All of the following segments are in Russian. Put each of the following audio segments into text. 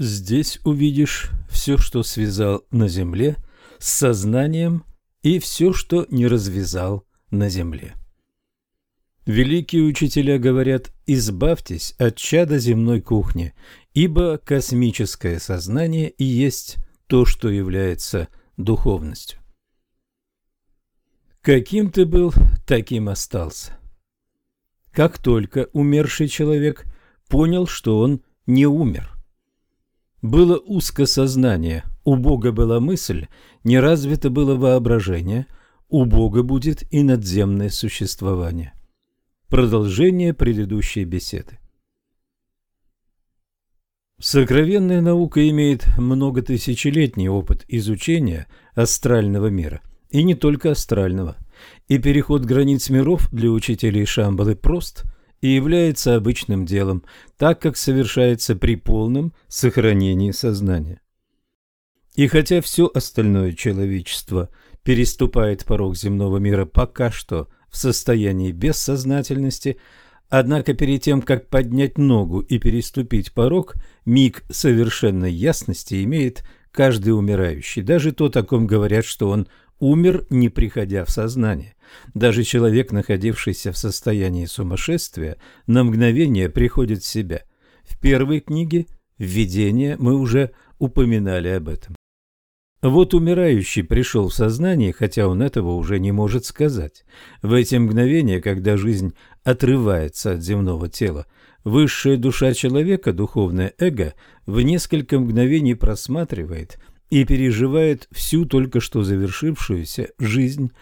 здесь увидишь все, что связал на земле с сознанием и все, что не развязал на земле. Великие учителя говорят «избавьтесь от чада земной кухни, ибо космическое сознание и есть то, что является духовностью». Каким ты был, таким остался. Как только умерший человек понял, что он не умер. Было узко сознание, у Бога была мысль, не развито было воображение, у Бога будет и надземное существование. Продолжение предыдущей беседы. Сокровенная наука имеет многотысячелетний опыт изучения астрального мира, и не только астрального, и переход границ миров для учителей Шамбалы прост и является обычным делом, так как совершается при полном сохранении сознания. И хотя все остальное человечество переступает порог земного мира пока что – в состоянии бессознательности, однако перед тем, как поднять ногу и переступить порог, миг совершенной ясности имеет каждый умирающий, даже тот, о ком говорят, что он умер, не приходя в сознание. Даже человек, находившийся в состоянии сумасшествия, на мгновение приходит в себя. В первой книге «Введение» мы уже упоминали об этом. Вот умирающий пришел в сознание, хотя он этого уже не может сказать. В эти мгновения, когда жизнь отрывается от земного тела, высшая душа человека, духовное эго, в несколько мгновений просматривает и переживает всю только что завершившуюся жизнь.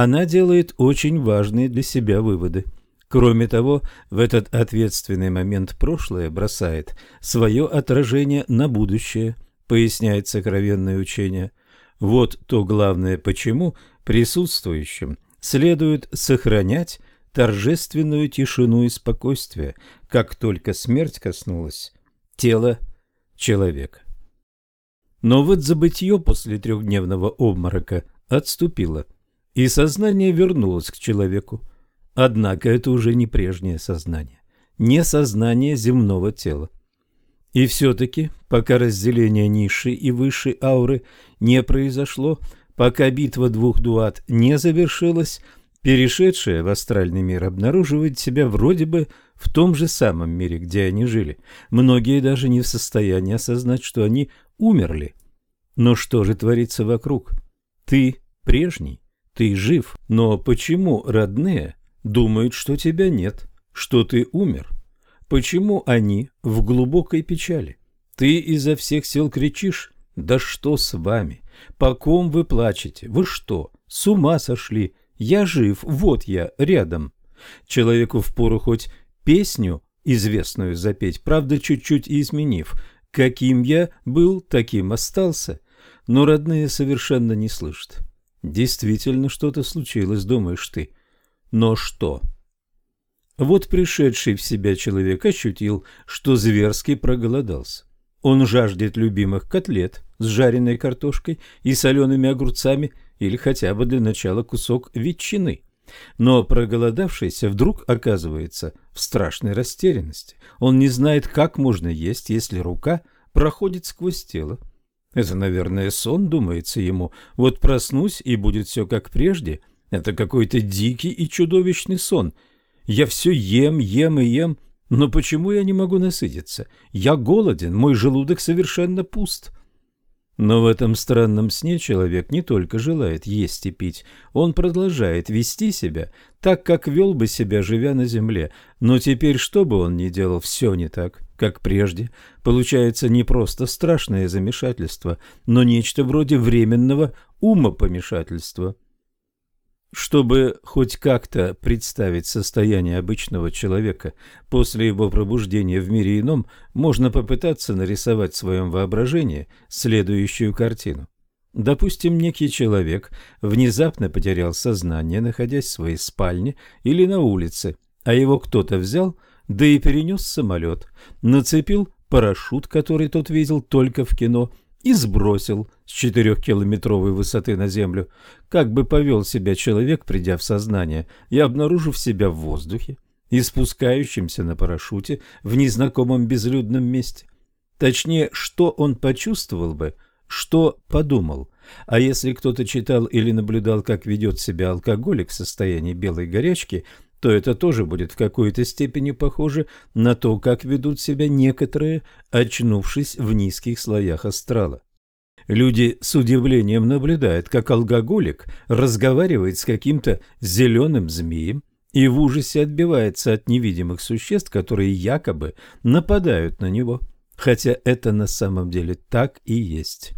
Она делает очень важные для себя выводы. Кроме того, в этот ответственный момент прошлое бросает свое отражение на будущее – поясняет сокровенное учение. Вот то главное, почему присутствующим следует сохранять торжественную тишину и спокойствие, как только смерть коснулась тела человека. Но вот забытье после трехдневного обморока отступило, и сознание вернулось к человеку. Однако это уже не прежнее сознание, не сознание земного тела. И все-таки, пока разделение низшей и высшей ауры не произошло, пока битва двух дуат не завершилась, перешедшая в астральный мир обнаруживает себя вроде бы в том же самом мире, где они жили. Многие даже не в состоянии осознать, что они умерли. Но что же творится вокруг? Ты прежний, ты жив, но почему родные думают, что тебя нет, что ты умер? Почему они в глубокой печали? Ты изо всех сил кричишь «Да что с вами? По ком вы плачете? Вы что, с ума сошли? Я жив, вот я, рядом». Человеку впору хоть песню известную запеть, правда, чуть-чуть изменив. Каким я был, таким остался. Но родные совершенно не слышат. Действительно, что-то случилось, думаешь ты. Но что? Вот пришедший в себя человек ощутил, что зверски проголодался. Он жаждет любимых котлет с жареной картошкой и солеными огурцами или хотя бы для начала кусок ветчины. Но проголодавшийся вдруг оказывается в страшной растерянности. Он не знает, как можно есть, если рука проходит сквозь тело. Это, наверное, сон, думается ему. Вот проснусь, и будет все как прежде. Это какой-то дикий и чудовищный сон – я все ем, ем и ем, но почему я не могу насытиться? Я голоден, мой желудок совершенно пуст. Но в этом странном сне человек не только желает есть и пить, он продолжает вести себя так, как вел бы себя, живя на земле. Но теперь, что бы он ни делал, все не так, как прежде. Получается не просто страшное замешательство, но нечто вроде временного умопомешательства. Чтобы хоть как-то представить состояние обычного человека после его пробуждения в мире ином, можно попытаться нарисовать в своем воображении следующую картину. Допустим, некий человек внезапно потерял сознание, находясь в своей спальне или на улице, а его кто-то взял, да и перенес самолет, нацепил парашют, который тот видел только в кино, и сбросил с четырехкилометровой высоты на землю. Как бы повел себя человек, придя в сознание и обнаружив себя в воздухе и спускающимся на парашюте в незнакомом безлюдном месте? Точнее, что он почувствовал бы, что подумал. А если кто-то читал или наблюдал, как ведет себя алкоголик в состоянии белой горячки, то это тоже будет в какой-то степени похоже на то, как ведут себя некоторые, очнувшись в низких слоях астрала. Люди с удивлением наблюдают, как алкоголик разговаривает с каким-то зеленым змеем и в ужасе отбивается от невидимых существ, которые якобы нападают на него, хотя это на самом деле так и есть.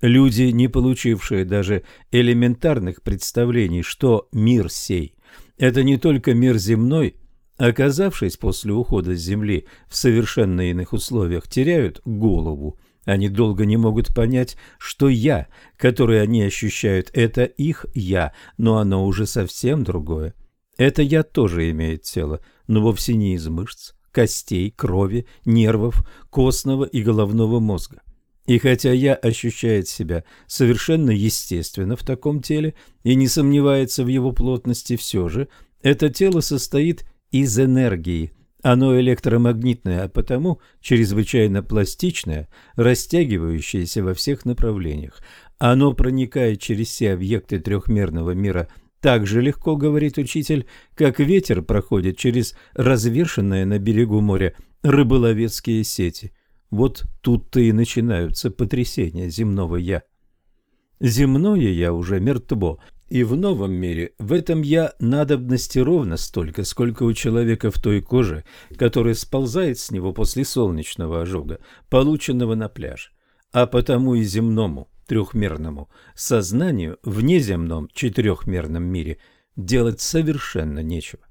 Люди, не получившие даже элементарных представлений, что мир сей – это не только мир земной, оказавшись после ухода с Земли в совершенно иных условиях, теряют голову они долго не могут понять, что «я», которое они ощущают, это их «я», но оно уже совсем другое. Это «я» тоже имеет тело, но вовсе не из мышц, костей, крови, нервов, костного и головного мозга. И хотя «я» ощущает себя совершенно естественно в таком теле и не сомневается в его плотности, все же это тело состоит из энергии, оно электромагнитное, а потому чрезвычайно пластичное, растягивающееся во всех направлениях. Оно проникает через все объекты трехмерного мира так же легко, говорит учитель, как ветер проходит через развешенные на берегу моря рыболовецкие сети. Вот тут-то и начинаются потрясения земного «я». Земное «я» уже мертво, и в новом мире в этом я надобности ровно столько, сколько у человека в той коже, которая сползает с него после солнечного ожога, полученного на пляже. А потому и земному, трехмерному, сознанию в неземном четырехмерном мире делать совершенно нечего.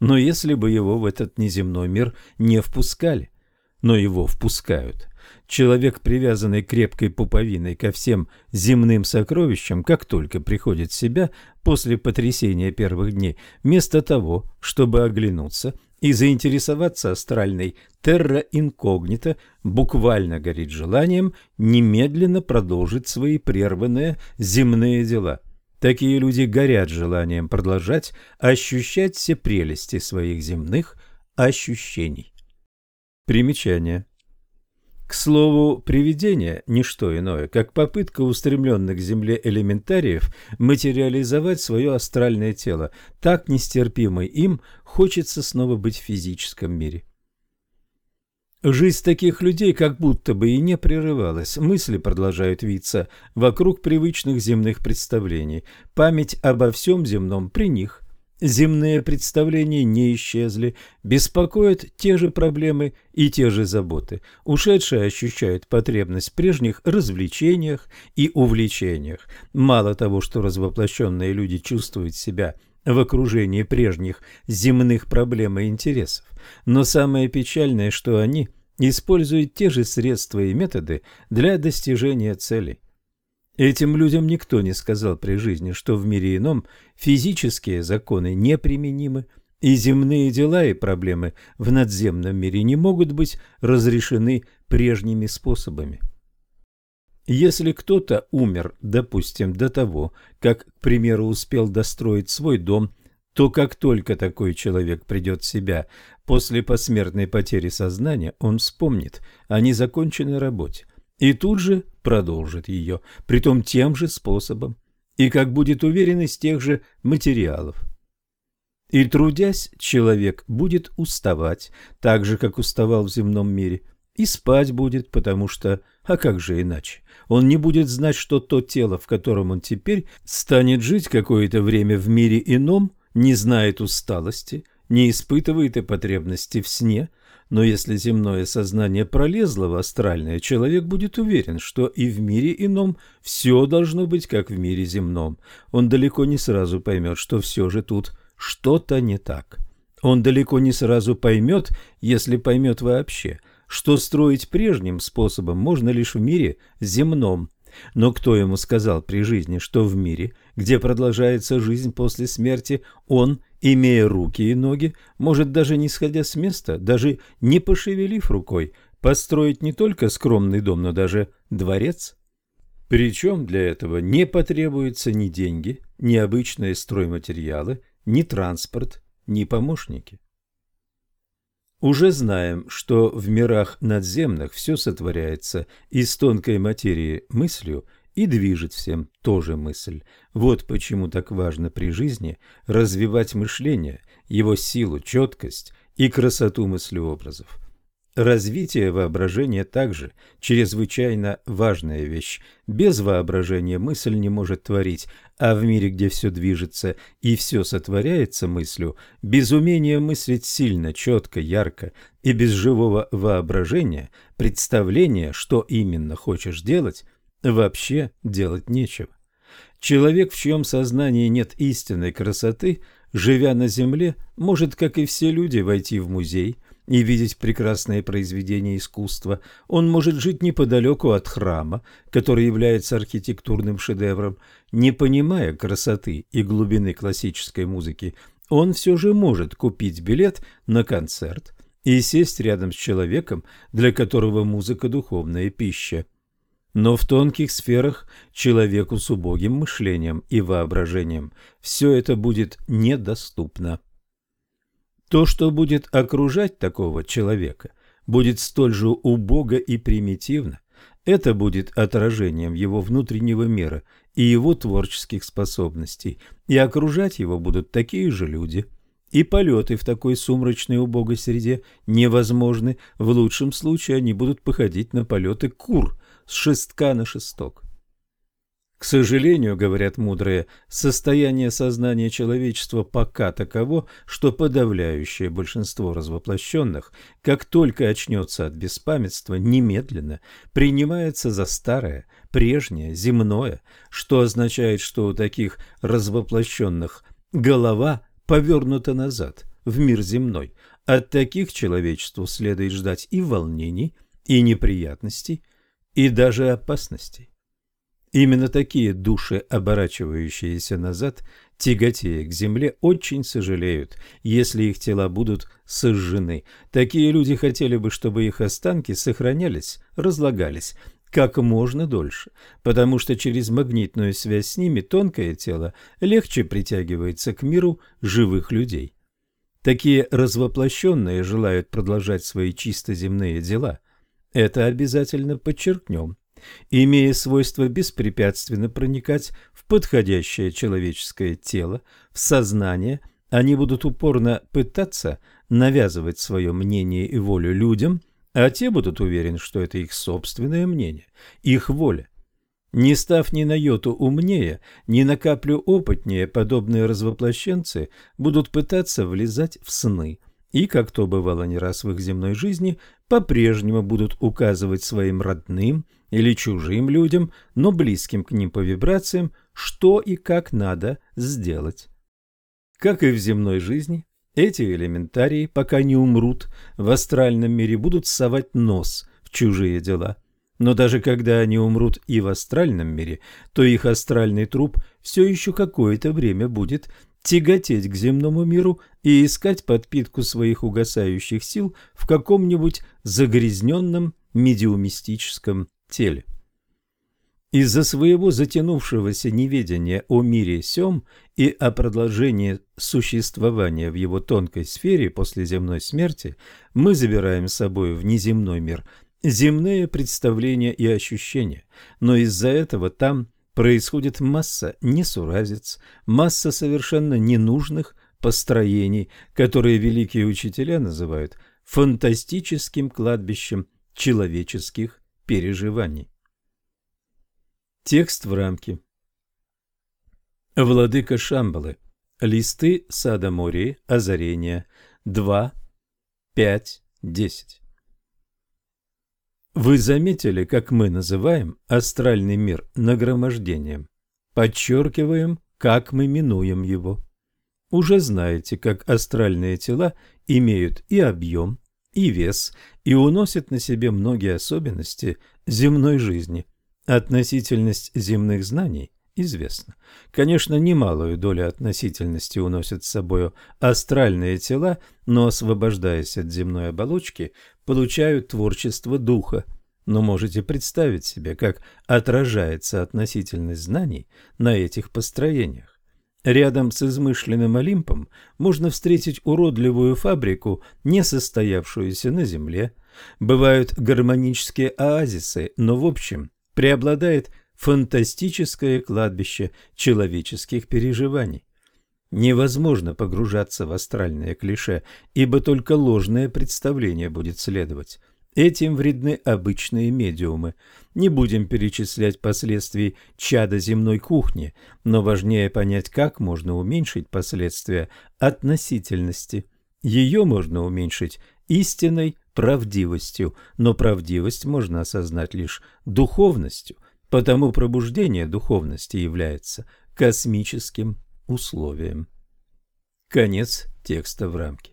Но если бы его в этот неземной мир не впускали, но его впускают, Человек, привязанный крепкой пуповиной ко всем земным сокровищам, как только приходит в себя после потрясения первых дней, вместо того, чтобы оглянуться и заинтересоваться астральной терра инкогнито, буквально горит желанием немедленно продолжить свои прерванные земные дела. Такие люди горят желанием продолжать ощущать все прелести своих земных ощущений. Примечание. К слову, привидение – не что иное, как попытка устремленных к земле элементариев материализовать свое астральное тело. Так нестерпимо им хочется снова быть в физическом мире. Жизнь таких людей как будто бы и не прерывалась. Мысли продолжают виться вокруг привычных земных представлений. Память обо всем земном при них. Земные представления не исчезли, беспокоят те же проблемы и те же заботы. Ушедшие ощущают потребность в прежних развлечениях и увлечениях. Мало того, что развоплощенные люди чувствуют себя в окружении прежних земных проблем и интересов, но самое печальное, что они используют те же средства и методы для достижения целей. Этим людям никто не сказал при жизни, что в мире ином физические законы неприменимы, и земные дела и проблемы в надземном мире не могут быть разрешены прежними способами. Если кто-то умер, допустим, до того, как, к примеру, успел достроить свой дом, то как только такой человек придет в себя после посмертной потери сознания, он вспомнит о незаконченной работе, и тут же продолжит ее, притом тем же способом, и как будет уверен из тех же материалов. И трудясь, человек будет уставать, так же, как уставал в земном мире, и спать будет, потому что, а как же иначе, он не будет знать, что то тело, в котором он теперь станет жить какое-то время в мире ином, не знает усталости, не испытывает и потребности в сне – но если земное сознание пролезло в астральное, человек будет уверен, что и в мире ином все должно быть как в мире земном. Он далеко не сразу поймет, что все же тут что-то не так. Он далеко не сразу поймет, если поймет вообще, что строить прежним способом можно лишь в мире земном. Но кто ему сказал при жизни, что в мире, где продолжается жизнь после смерти, он имея руки и ноги, может даже не сходя с места, даже не пошевелив рукой, построить не только скромный дом, но даже дворец. Причем для этого не потребуются ни деньги, ни обычные стройматериалы, ни транспорт, ни помощники. Уже знаем, что в мирах надземных все сотворяется из тонкой материи мыслью и движет всем тоже мысль. Вот почему так важно при жизни развивать мышление, его силу, четкость и красоту мыслеобразов. Развитие воображения также чрезвычайно важная вещь. Без воображения мысль не может творить, а в мире, где все движется и все сотворяется мыслью, без умения мыслить сильно, четко, ярко и без живого воображения, представления, что именно хочешь делать, вообще делать нечего. Человек, в чьем сознании нет истинной красоты, живя на земле, может, как и все люди, войти в музей – и видеть прекрасные произведения искусства. Он может жить неподалеку от храма, который является архитектурным шедевром. Не понимая красоты и глубины классической музыки, он все же может купить билет на концерт и сесть рядом с человеком, для которого музыка – духовная пища. Но в тонких сферах человеку с убогим мышлением и воображением все это будет недоступно. То, что будет окружать такого человека, будет столь же убого и примитивно. Это будет отражением его внутреннего мира и его творческих способностей, и окружать его будут такие же люди. И полеты в такой сумрачной убогой среде невозможны, в лучшем случае они будут походить на полеты кур с шестка на шесток. К сожалению, говорят мудрые, состояние сознания человечества пока таково, что подавляющее большинство развоплощенных, как только очнется от беспамятства, немедленно принимается за старое, прежнее, земное, что означает, что у таких развоплощенных голова повернута назад, в мир земной. От таких человечеству следует ждать и волнений, и неприятностей, и даже опасностей. Именно такие души, оборачивающиеся назад, тяготея к земле, очень сожалеют, если их тела будут сожжены. Такие люди хотели бы, чтобы их останки сохранялись, разлагались как можно дольше, потому что через магнитную связь с ними тонкое тело легче притягивается к миру живых людей. Такие развоплощенные желают продолжать свои чисто земные дела. Это обязательно подчеркнем имея свойство беспрепятственно проникать в подходящее человеческое тело, в сознание, они будут упорно пытаться навязывать свое мнение и волю людям, а те будут уверены, что это их собственное мнение, их воля. Не став ни на йоту умнее, ни на каплю опытнее, подобные развоплощенцы будут пытаться влезать в сны – и, как то бывало не раз в их земной жизни, по-прежнему будут указывать своим родным или чужим людям, но близким к ним по вибрациям, что и как надо сделать. Как и в земной жизни, эти элементарии, пока не умрут, в астральном мире будут совать нос в чужие дела. Но даже когда они умрут и в астральном мире, то их астральный труп все еще какое-то время будет тяготеть к земному миру и искать подпитку своих угасающих сил в каком-нибудь загрязненном медиумистическом теле. Из-за своего затянувшегося неведения о мире сём и о продолжении существования в его тонкой сфере после земной смерти мы забираем с собой в неземной мир земные представления и ощущения, но из-за этого там происходит масса несуразиц, масса совершенно ненужных построений, которые великие учителя называют фантастическим кладбищем человеческих переживаний. Текст в рамке. Владыка Шамбалы. Листы Сада Мории. Озарение. 2, 5, 10. Вы заметили, как мы называем астральный мир нагромождением? Подчеркиваем, как мы минуем его. Уже знаете, как астральные тела имеют и объем, и вес, и уносят на себе многие особенности земной жизни. Относительность земных знаний известна. Конечно, немалую долю относительности уносят с собой астральные тела, но, освобождаясь от земной оболочки, получают творчество духа. Но можете представить себе, как отражается относительность знаний на этих построениях. Рядом с измышленным Олимпом можно встретить уродливую фабрику, не состоявшуюся на Земле. Бывают гармонические оазисы, но в общем преобладает фантастическое кладбище человеческих переживаний. Невозможно погружаться в астральное клише, ибо только ложное представление будет следовать. Этим вредны обычные медиумы. Не будем перечислять последствий чада земной кухни, но важнее понять, как можно уменьшить последствия относительности. Ее можно уменьшить истинной правдивостью, но правдивость можно осознать лишь духовностью, потому пробуждение духовности является космическим условием. Конец текста в рамке.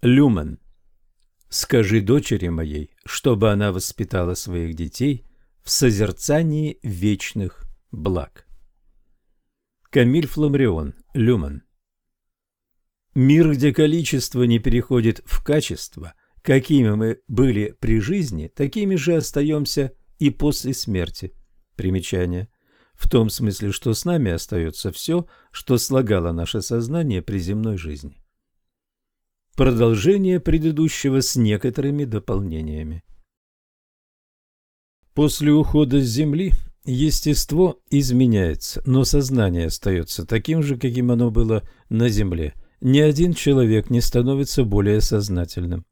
Люмен Скажи дочери моей, чтобы она воспитала своих детей в созерцании вечных благ. Камиль Фламрион, Люман Мир, где количество не переходит в качество, какими мы были при жизни, такими же остаемся и после смерти. Примечание. В том смысле, что с нами остается все, что слагало наше сознание при земной жизни. Продолжение предыдущего с некоторыми дополнениями. После ухода с Земли естество изменяется, но сознание остается таким же, каким оно было на Земле. Ни один человек не становится более сознательным.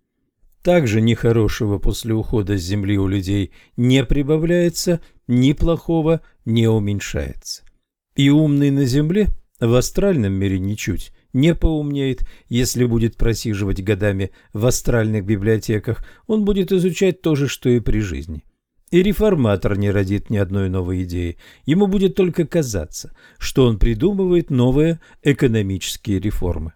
Также ни хорошего после ухода с Земли у людей не прибавляется, ни плохого не уменьшается. И умный на Земле в астральном мире ничуть не поумнеет, если будет просиживать годами в астральных библиотеках, он будет изучать то же, что и при жизни. И реформатор не родит ни одной новой идеи, ему будет только казаться, что он придумывает новые экономические реформы.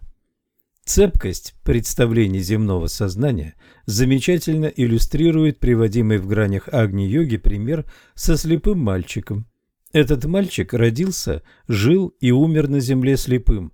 Цепкость представлений земного сознания замечательно иллюстрирует приводимый в гранях Агни-йоги пример со слепым мальчиком. Этот мальчик родился, жил и умер на земле слепым,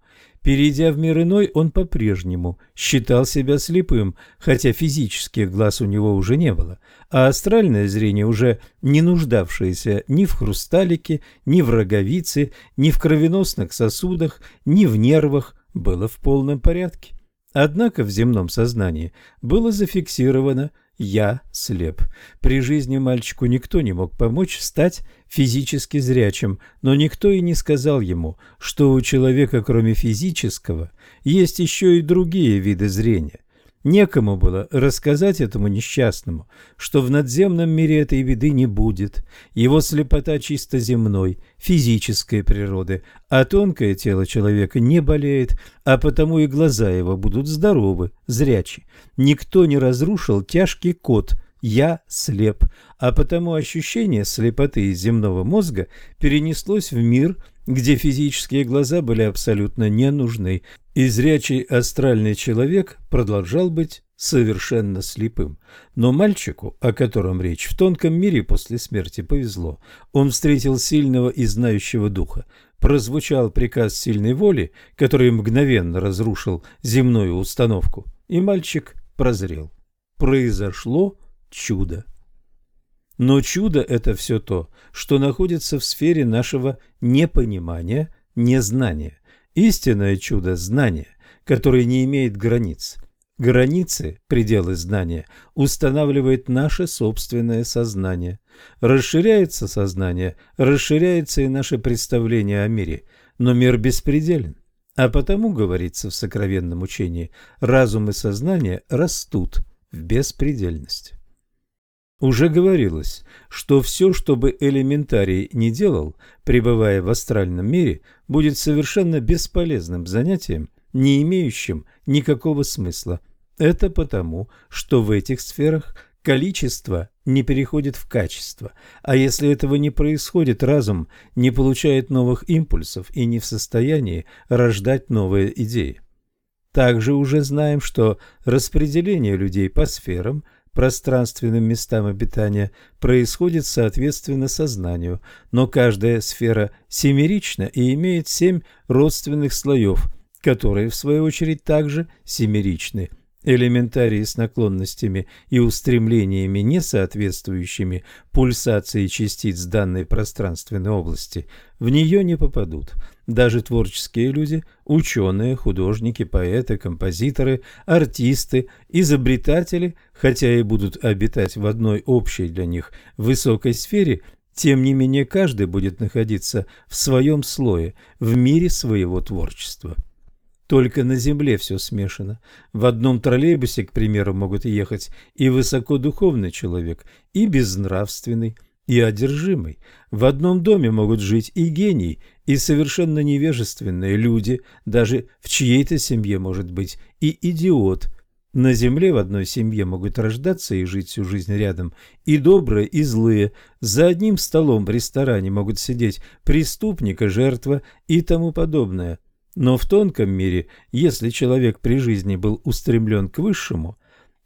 Перейдя в мир иной, он по-прежнему считал себя слепым, хотя физических глаз у него уже не было, а астральное зрение, уже не нуждавшееся ни в хрусталике, ни в роговице, ни в кровеносных сосудах, ни в нервах, было в полном порядке. Однако в земном сознании было зафиксировано «я слеп». При жизни мальчику никто не мог помочь стать физически зрячим, но никто и не сказал ему, что у человека кроме физического есть еще и другие виды зрения. Некому было рассказать этому несчастному, что в надземном мире этой беды не будет. Его слепота чисто земной, физической природы, а тонкое тело человека не болеет, а потому и глаза его будут здоровы, зрячи. Никто не разрушил тяжкий код «я слеп», а потому ощущение слепоты из земного мозга перенеслось в мир, где физические глаза были абсолютно не нужны, и зрячий астральный человек продолжал быть совершенно слепым. Но мальчику, о котором речь, в тонком мире после смерти повезло. Он встретил сильного и знающего духа. Прозвучал приказ сильной воли, который мгновенно разрушил земную установку, и мальчик прозрел. Произошло чудо. Но чудо – это все то, что находится в сфере нашего непонимания, незнания. Истинное чудо – знание, которое не имеет границ. Границы, пределы знания, устанавливает наше собственное сознание. Расширяется сознание, расширяется и наше представление о мире, но мир беспределен. А потому, говорится в сокровенном учении, разум и сознание растут в беспредельность. Уже говорилось, что все, что бы элементарий не делал, пребывая в астральном мире, будет совершенно бесполезным занятием, не имеющим никакого смысла. Это потому, что в этих сферах количество не переходит в качество, а если этого не происходит, разум не получает новых импульсов и не в состоянии рождать новые идеи. Также уже знаем, что распределение людей по сферам – пространственным местам обитания происходит соответственно сознанию, но каждая сфера семерична и имеет семь родственных слоев, которые в свою очередь также семеричны. Элементарии с наклонностями и устремлениями, не соответствующими пульсации частиц данной пространственной области, в нее не попадут. Даже творческие люди, ученые, художники, поэты, композиторы, артисты, изобретатели, хотя и будут обитать в одной общей для них высокой сфере, тем не менее каждый будет находиться в своем слое, в мире своего творчества. Только на земле все смешано. В одном троллейбусе, к примеру, могут ехать и высокодуховный человек, и безнравственный, и одержимый. В одном доме могут жить и гений, и совершенно невежественные люди, даже в чьей-то семье может быть и идиот. На земле в одной семье могут рождаться и жить всю жизнь рядом и добрые, и злые. За одним столом в ресторане могут сидеть преступник и жертва и тому подобное. Но в тонком мире, если человек при жизни был устремлен к высшему,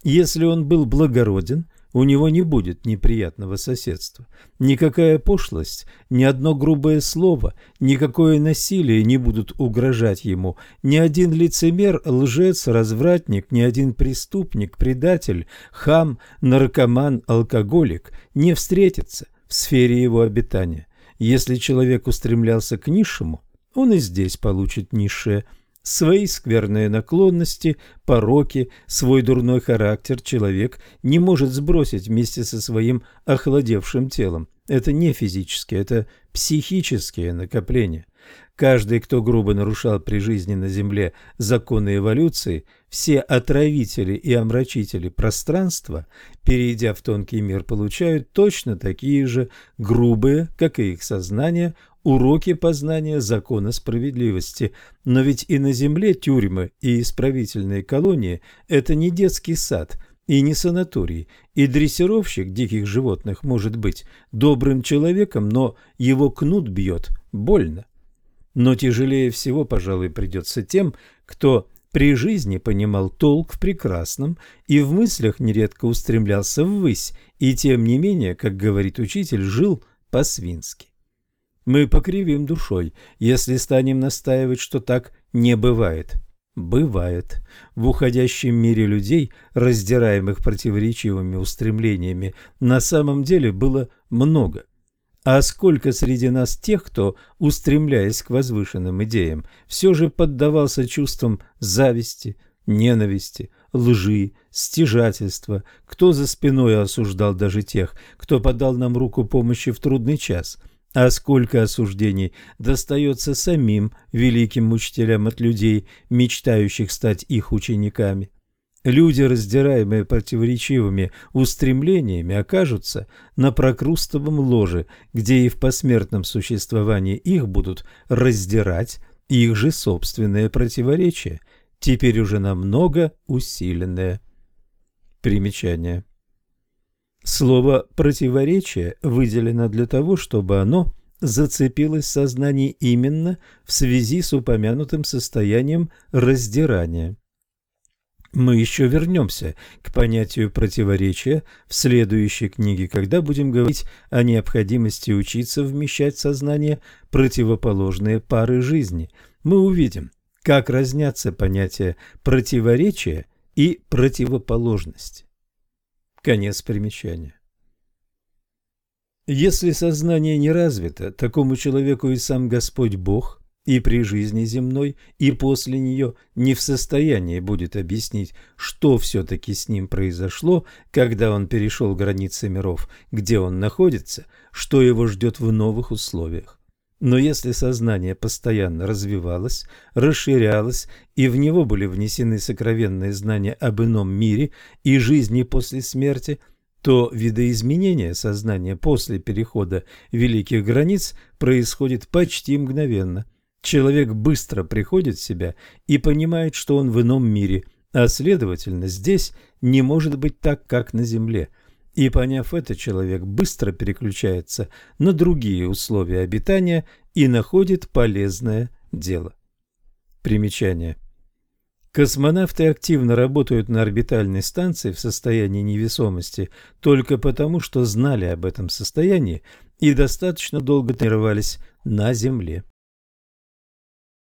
если он был благороден, у него не будет неприятного соседства. Никакая пошлость, ни одно грубое слово, никакое насилие не будут угрожать ему. Ни один лицемер, лжец, развратник, ни один преступник, предатель, хам, наркоман, алкоголик не встретится в сфере его обитания. Если человек устремлялся к низшему, он и здесь получит низшее. Свои скверные наклонности, пороки, свой дурной характер человек не может сбросить вместе со своим охладевшим телом. Это не физические, это психические накопления. Каждый, кто грубо нарушал при жизни на Земле законы эволюции, все отравители и омрачители пространства, перейдя в тонкий мир, получают точно такие же грубые, как и их сознание, уроки познания закона справедливости. Но ведь и на земле тюрьмы и исправительные колонии – это не детский сад и не санаторий, и дрессировщик диких животных может быть добрым человеком, но его кнут бьет больно. Но тяжелее всего, пожалуй, придется тем, кто при жизни понимал толк в прекрасном и в мыслях нередко устремлялся ввысь, и тем не менее, как говорит учитель, жил по-свински. Мы покривим душой, если станем настаивать, что так не бывает. Бывает. В уходящем мире людей, раздираемых противоречивыми устремлениями, на самом деле было много. А сколько среди нас тех, кто, устремляясь к возвышенным идеям, все же поддавался чувствам зависти, ненависти, лжи, стяжательства, кто за спиной осуждал даже тех, кто подал нам руку помощи в трудный час – а сколько осуждений достается самим великим учителям от людей, мечтающих стать их учениками. Люди, раздираемые противоречивыми устремлениями, окажутся на прокрустовом ложе, где и в посмертном существовании их будут раздирать их же собственные противоречия, теперь уже намного усиленные. Примечание. Слово «противоречие» выделено для того, чтобы оно зацепилось в сознании именно в связи с упомянутым состоянием раздирания. Мы еще вернемся к понятию противоречия в следующей книге, когда будем говорить о необходимости учиться вмещать в сознание противоположные пары жизни. Мы увидим, как разнятся понятия противоречия и противоположности. Конец примечания. Если сознание не развито, такому человеку и сам Господь Бог и при жизни земной, и после нее не в состоянии будет объяснить, что все-таки с ним произошло, когда он перешел границы миров, где он находится, что его ждет в новых условиях. Но если сознание постоянно развивалось, расширялось, и в него были внесены сокровенные знания об ином мире и жизни после смерти, то видоизменение сознания после перехода великих границ происходит почти мгновенно. Человек быстро приходит в себя и понимает, что он в ином мире, а следовательно здесь не может быть так, как на Земле – и поняв это, человек быстро переключается на другие условия обитания и находит полезное дело. Примечание. Космонавты активно работают на орбитальной станции в состоянии невесомости только потому, что знали об этом состоянии и достаточно долго тренировались на Земле.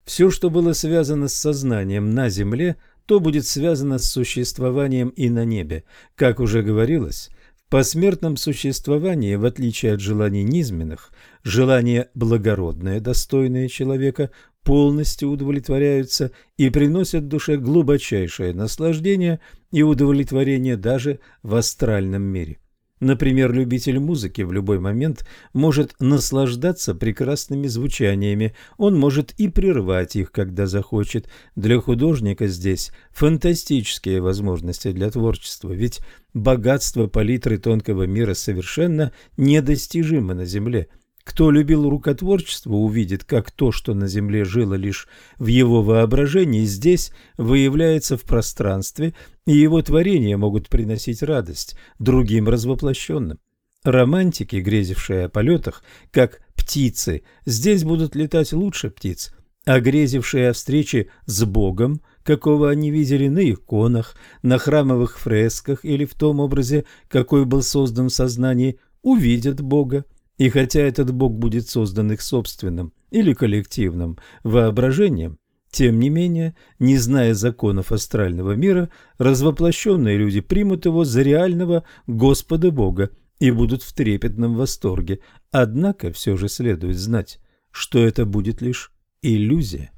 Все, что было связано с сознанием на Земле, то будет связано с существованием и на небе. Как уже говорилось, посмертном существовании, в отличие от желаний низменных, желания благородные, достойные человека, полностью удовлетворяются и приносят душе глубочайшее наслаждение и удовлетворение даже в астральном мире. Например, любитель музыки в любой момент может наслаждаться прекрасными звучаниями, он может и прервать их, когда захочет. Для художника здесь фантастические возможности для творчества, ведь богатство палитры тонкого мира совершенно недостижимо на Земле – кто любил рукотворчество, увидит, как то, что на земле жило лишь в его воображении, здесь выявляется в пространстве, и его творения могут приносить радость другим развоплощенным. Романтики, грезившие о полетах, как птицы, здесь будут летать лучше птиц, а грезившие о встрече с Богом, какого они видели на иконах, на храмовых фресках или в том образе, какой был создан в сознании, увидят Бога. И хотя этот Бог будет создан их собственным или коллективным воображением, тем не менее, не зная законов астрального мира, развоплощенные люди примут его за реального Господа Бога и будут в трепетном восторге. Однако все же следует знать, что это будет лишь иллюзия.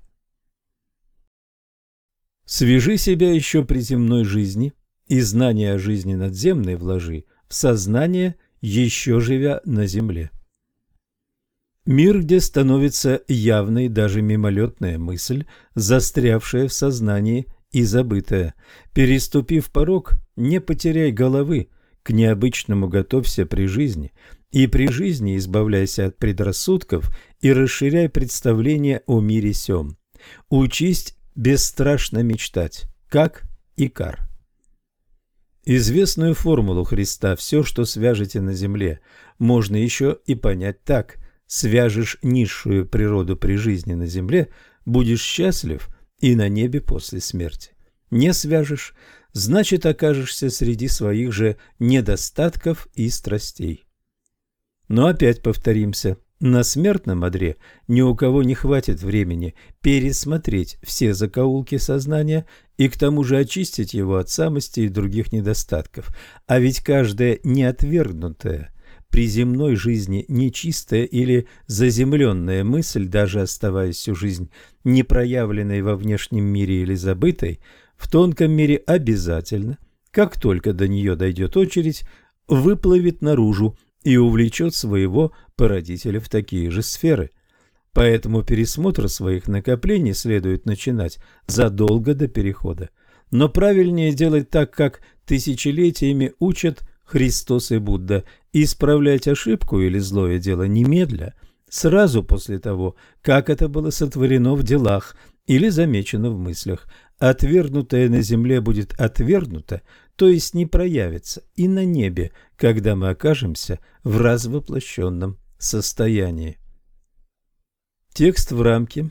Свяжи себя еще при земной жизни и знания о жизни надземной вложи в сознание еще живя на земле. Мир, где становится явной даже мимолетная мысль, застрявшая в сознании и забытая. Переступив порог, не потеряй головы, к необычному готовься при жизни, и при жизни избавляйся от предрассудков и расширяй представление о мире сём. Учись бесстрашно мечтать, как Икар. Известную формулу Христа «все, что свяжете на земле», можно еще и понять так. Свяжешь низшую природу при жизни на земле, будешь счастлив и на небе после смерти. Не свяжешь, значит окажешься среди своих же недостатков и страстей. Но опять повторимся, на смертном одре ни у кого не хватит времени пересмотреть все закоулки сознания и к тому же очистить его от самости и других недостатков. А ведь каждая неотвергнутая при земной жизни нечистая или заземленная мысль, даже оставаясь всю жизнь непроявленной во внешнем мире или забытой, в тонком мире обязательно, как только до нее дойдет очередь, выплывет наружу и увлечет своего породителя в такие же сферы. Поэтому пересмотр своих накоплений следует начинать задолго до перехода. Но правильнее делать так, как тысячелетиями учат Христос и Будда, исправлять ошибку или злое дело немедля, сразу после того, как это было сотворено в делах или замечено в мыслях. Отвергнутое на земле будет отвергнуто, то есть не проявится и на небе, когда мы окажемся в развоплощенном состоянии. Текст в рамке.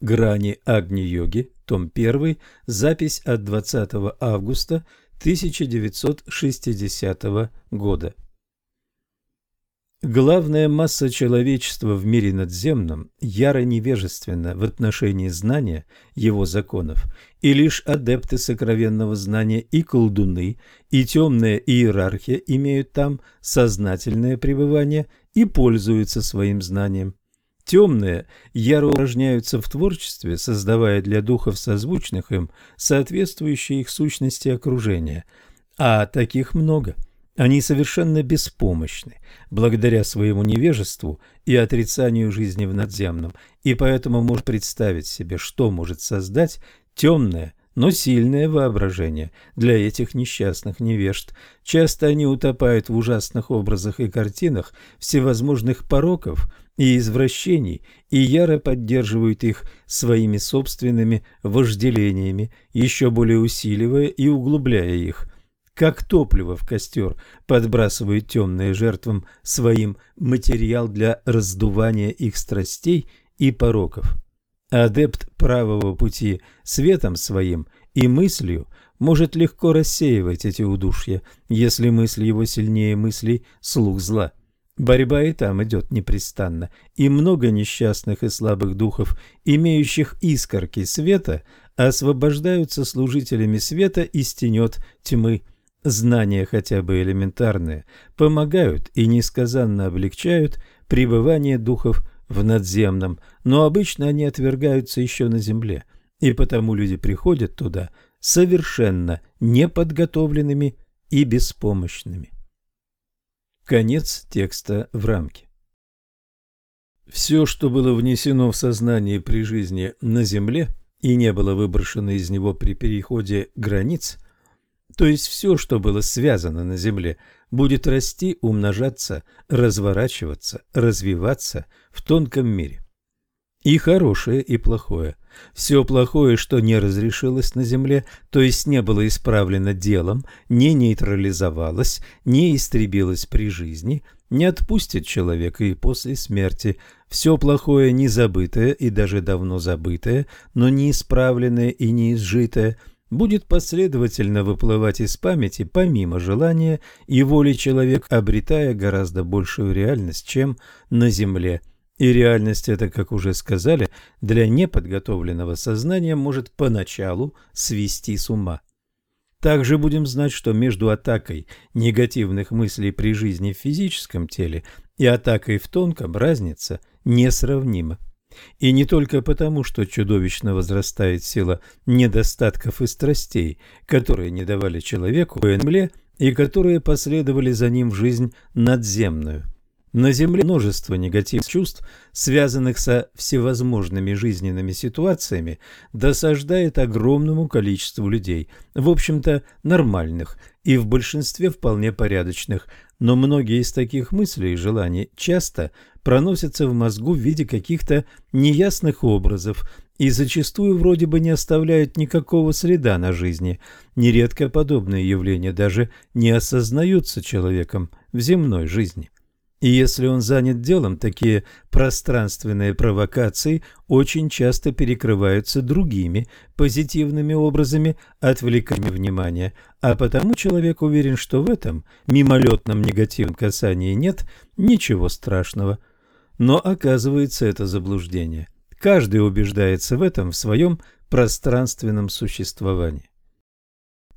Грани Агни-йоги, том 1, запись от 20 августа 1960 года. Главная масса человечества в мире надземном яро невежественна в отношении знания его законов, и лишь адепты сокровенного знания и колдуны, и темная иерархия имеют там сознательное пребывание и пользуются своим знанием. Темные яро упражняются в творчестве, создавая для духов созвучных им соответствующие их сущности окружения. А таких много. Они совершенно беспомощны, благодаря своему невежеству и отрицанию жизни в надземном, и поэтому может представить себе, что может создать темное, но сильное воображение для этих несчастных невежд. Часто они утопают в ужасных образах и картинах всевозможных пороков и извращений и яро поддерживают их своими собственными вожделениями, еще более усиливая и углубляя их. Как топливо в костер подбрасывают темные жертвам своим материал для раздувания их страстей и пороков. Адепт правого пути светом своим и мыслью может легко рассеивать эти удушья, если мысль его сильнее мыслей слух зла. Борьба и там идет непрестанно, и много несчастных и слабых духов, имеющих искорки света, освобождаются служителями света из тенет тьмы. Знания, хотя бы элементарные, помогают и несказанно облегчают пребывание духов в надземном, но обычно они отвергаются еще на земле, и потому люди приходят туда совершенно неподготовленными и беспомощными. Конец текста в рамке. Все, что было внесено в сознание при жизни на Земле и не было выброшено из него при переходе границ, то есть все, что было связано на Земле, будет расти, умножаться, разворачиваться, развиваться в тонком мире. И хорошее, и плохое. Все плохое, что не разрешилось на земле, то есть не было исправлено делом, не нейтрализовалось, не истребилось при жизни, не отпустит человека и после смерти. Все плохое незабытое и даже давно забытое, но не исправленное и не изжитое – будет последовательно выплывать из памяти помимо желания и воли человек, обретая гораздо большую реальность, чем на Земле – и реальность эта, как уже сказали, для неподготовленного сознания может поначалу свести с ума. Также будем знать, что между атакой негативных мыслей при жизни в физическом теле и атакой в тонком разница несравнима. И не только потому, что чудовищно возрастает сила недостатков и страстей, которые не давали человеку в земле и которые последовали за ним в жизнь надземную – на Земле множество негативных чувств, связанных со всевозможными жизненными ситуациями, досаждает огромному количеству людей, в общем-то нормальных и в большинстве вполне порядочных, но многие из таких мыслей и желаний часто проносятся в мозгу в виде каких-то неясных образов и зачастую вроде бы не оставляют никакого следа на жизни. Нередко подобные явления даже не осознаются человеком в земной жизни. И если он занят делом, такие пространственные провокации очень часто перекрываются другими позитивными образами, отвлекаемыми внимания, а потому человек уверен, что в этом мимолетном негативном касании нет ничего страшного. Но оказывается это заблуждение. Каждый убеждается в этом в своем пространственном существовании.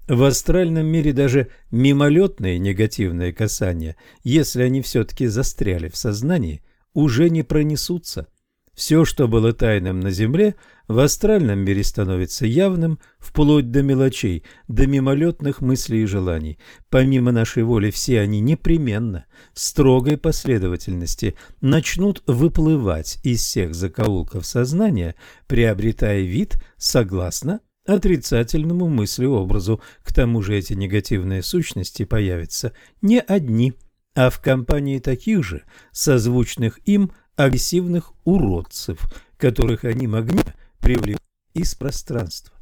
В астральном мире даже мимолетные негативные касания, если они все-таки застряли в сознании, уже не пронесутся. Все, что было тайным на Земле, в астральном мире становится явным, вплоть до мелочей, до мимолетных мыслей и желаний. Помимо нашей воли, все они непременно, в строгой последовательности, начнут выплывать из всех закоулков сознания, приобретая вид согласно отрицательному мыслеобразу. К тому же эти негативные сущности появятся не одни, а в компании таких же, созвучных им, агрессивных уродцев, которых они могли привлечь из пространства.